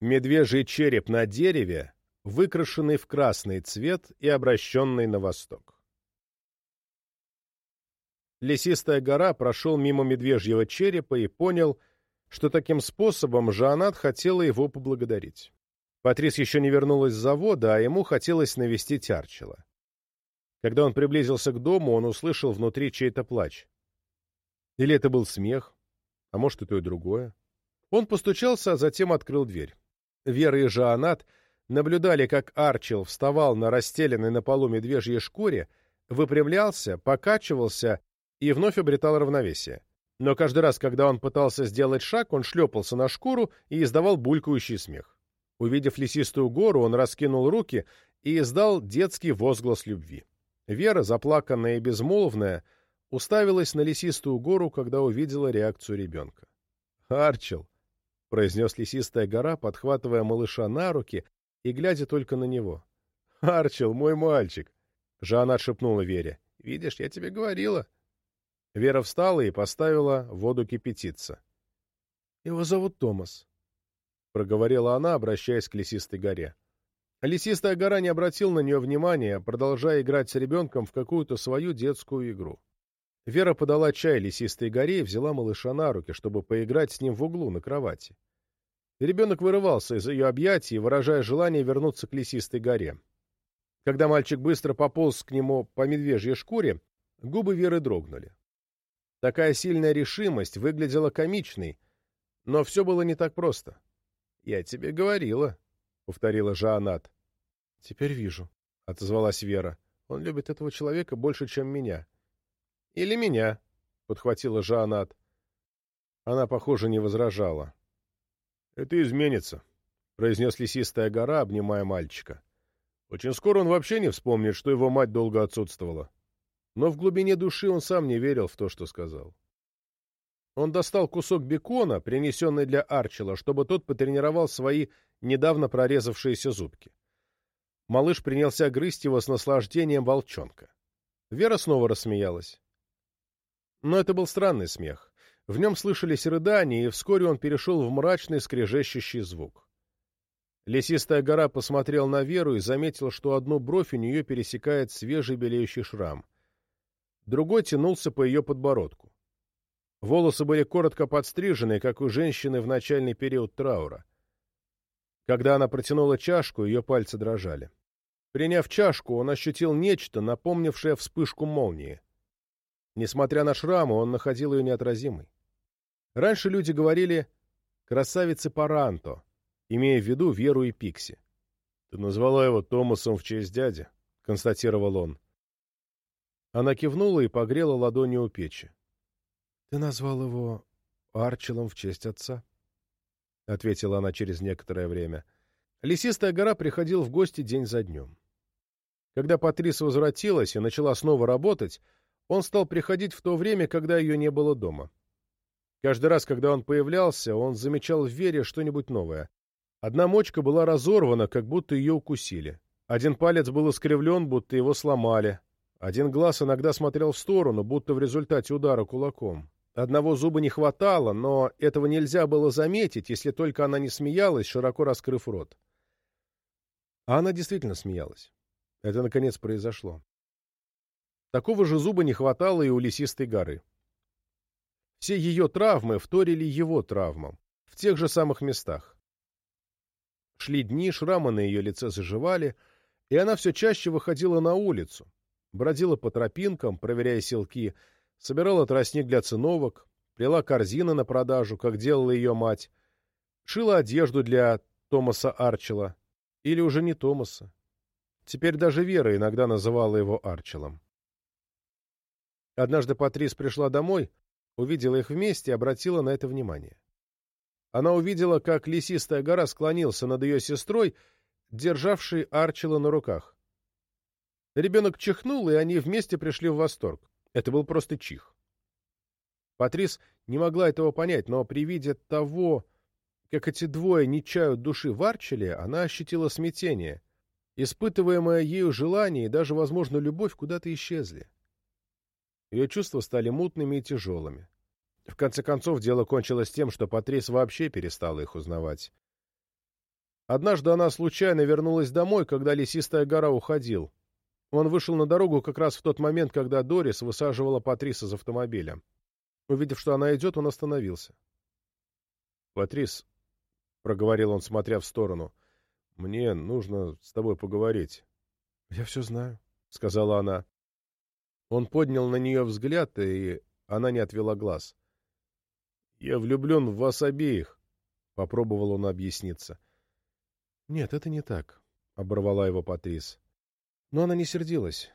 Медвежий череп на дереве, выкрашенный в красный цвет и обращенный на восток. Лесистая гора прошел мимо медвежьего черепа и понял, что таким способом Жанат хотела его поблагодарить. Патрис еще не вернулась с завода, а ему хотелось навестить Арчела. Когда он приблизился к дому, он услышал внутри чей-то плач. Или это был смех, а может и то и другое. Он постучался, а затем открыл дверь. Вера и Жанат наблюдали, как Арчел вставал на расстеленной на полу медвежьей шкуре, выпрямлялся, покачивался и вновь обретал равновесие. Но каждый раз, когда он пытался сделать шаг, он шлепался на шкуру и издавал булькающий смех. Увидев лесистую гору, он раскинул руки и издал детский возглас любви. Вера, заплаканная и безмолвная, уставилась на лесистую гору, когда увидела реакцию ребенка. «Арчел!» — произнес лесистая гора, подхватывая малыша на руки и глядя только на него. «Арчел, мой мальчик!» Жанна шепнула Вере. «Видишь, я тебе говорила». Вера встала и поставила воду кипятиться. «Его зовут Томас», — проговорила она, обращаясь к лесистой горе. Лесистая гора не обратил на нее внимания, продолжая играть с ребенком в какую-то свою детскую игру. Вера подала чай лесистой горе и взяла малыша на руки, чтобы поиграть с ним в углу на кровати. И ребенок вырывался из ее объятий, выражая желание вернуться к лесистой горе. Когда мальчик быстро пополз к нему по медвежьей шкуре, губы Веры дрогнули. Такая сильная решимость выглядела комичной, но все было не так просто. «Я тебе говорила», — повторила Жаанат. «Теперь вижу», — отозвалась Вера. «Он любит этого человека больше, чем меня». «Или меня», — подхватила Жаанат. Она, похоже, не возражала. «Это изменится», — произнес лесистая гора, обнимая мальчика. «Очень скоро он вообще не вспомнит, что его мать долго отсутствовала» но в глубине души он сам не верил в то, что сказал. Он достал кусок бекона, принесенный для Арчела, чтобы тот потренировал свои недавно прорезавшиеся зубки. Малыш принялся грызть его с наслаждением волчонка. Вера снова рассмеялась. Но это был странный смех. В нем слышались рыдания, и вскоре он перешел в мрачный скрежещущий звук. Лесистая гора посмотрел на Веру и заметил, что одну бровь у нее пересекает свежий белеющий шрам — другой тянулся по ее подбородку. Волосы были коротко подстрижены, как у женщины в начальный период траура. Когда она протянула чашку, ее пальцы дрожали. Приняв чашку, он ощутил нечто, напомнившее вспышку молнии. Несмотря на шрамы, он находил ее неотразимой. Раньше люди говорили «красавицы Паранто», имея в виду Веру и Пикси. «Ты назвала его Томасом в честь дяди», — констатировал он. Она кивнула и погрела ладонью у печи. — Ты назвал его Арчелом в честь отца? — ответила она через некоторое время. Лесистая гора приходил в гости день за днем. Когда Патрис возвратилась и начала снова работать, он стал приходить в то время, когда ее не было дома. Каждый раз, когда он появлялся, он замечал в Вере что-нибудь новое. Одна мочка была разорвана, как будто ее укусили. Один палец был искривлен, будто его сломали, один глаз иногда смотрел в сторону, будто в результате удара кулаком. Одного зуба не хватало, но этого нельзя было заметить, если только она не смеялась, широко раскрыв рот. А она действительно смеялась. Это, наконец, произошло. Такого же зуба не хватало и у лесистой горы. Все ее травмы вторили его травмам, в тех же самых местах. Шли дни, шрамы на ее лице заживали, и она все чаще выходила на улицу, бродила по тропинкам, проверяя селки, собирала тростник для циновок, плела корзины на продажу, как делала ее мать, шила одежду для Томаса Арчела, или уже не Томаса. Теперь даже Вера иногда называла его Арчелом. Однажды Патрис пришла домой, увидела их вместе и обратила на это внимание. Она увидела, как лесистая гора склонился над ее сестрой, державшей Арчела на руках. Ребенок чихнул, и они вместе пришли в восторг. Это был просто чих. Патрис не могла этого понять, но при виде того, как эти двое не чают души в Арчеле, она ощутила смятение. Испытываемое ею желание и даже, возможно, любовь куда-то исчезли. Ее чувства стали мутными и тяжелыми. В конце концов, дело кончилось тем, что Патрис вообще перестала их узнавать. Однажды она случайно вернулась домой, когда лесистая гора уходил. Он вышел на дорогу как раз в тот момент, когда Дорис высаживала Патрис из автомобиля. Увидев, что она идет, он остановился. «Патрис», — проговорил он, смотря в сторону, — «мне нужно с тобой поговорить». «Я все знаю», — сказала она. Он поднял на нее взгляд, и она не отвела глаз. «Я влюблен в вас обеих», — попробовал он объясниться. «Нет, это не так», — оборвала его Патрис. Но она не сердилась.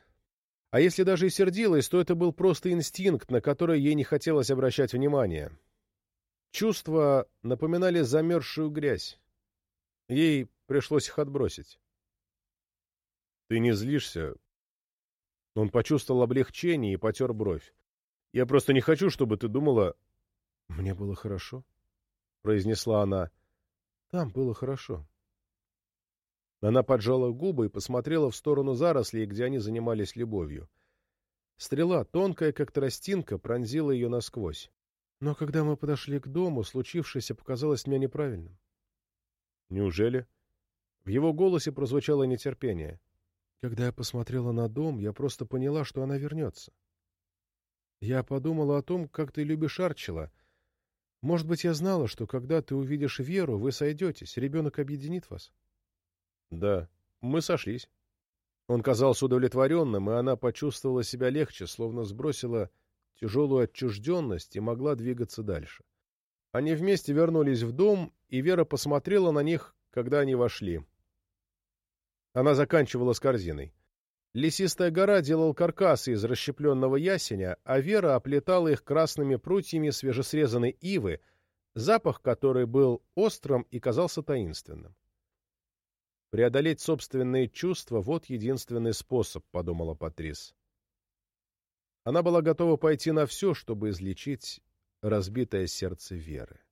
А если даже и сердилась, то это был просто инстинкт, на который ей не хотелось обращать внимание. Чувства напоминали замерзшую грязь. Ей пришлось их отбросить. «Ты не злишься?» Он почувствовал облегчение и потер бровь. «Я просто не хочу, чтобы ты думала...» «Мне было хорошо», — произнесла она. «Там было хорошо». Она поджала губы и посмотрела в сторону зарослей, где они занимались любовью. Стрела, тонкая, как тростинка, пронзила ее насквозь. Но когда мы подошли к дому, случившееся показалось мне неправильным. «Неужели?» В его голосе прозвучало нетерпение. Когда я посмотрела на дом, я просто поняла, что она вернется. Я подумала о том, как ты любишь Арчила. Может быть, я знала, что когда ты увидишь Веру, вы сойдетесь, ребенок объединит вас. Да, мы сошлись. Он казался удовлетворенным, и она почувствовала себя легче, словно сбросила тяжелую отчужденность и могла двигаться дальше. Они вместе вернулись в дом, и Вера посмотрела на них, когда они вошли. Она заканчивала с корзиной. Лесистая гора делал каркасы из расщепленного ясеня, а Вера оплетала их красными прутьями свежесрезанной ивы, запах которой был острым и казался таинственным. Преодолеть собственные чувства — вот единственный способ, — подумала Патрис. Она была готова пойти на все, чтобы излечить разбитое сердце Веры.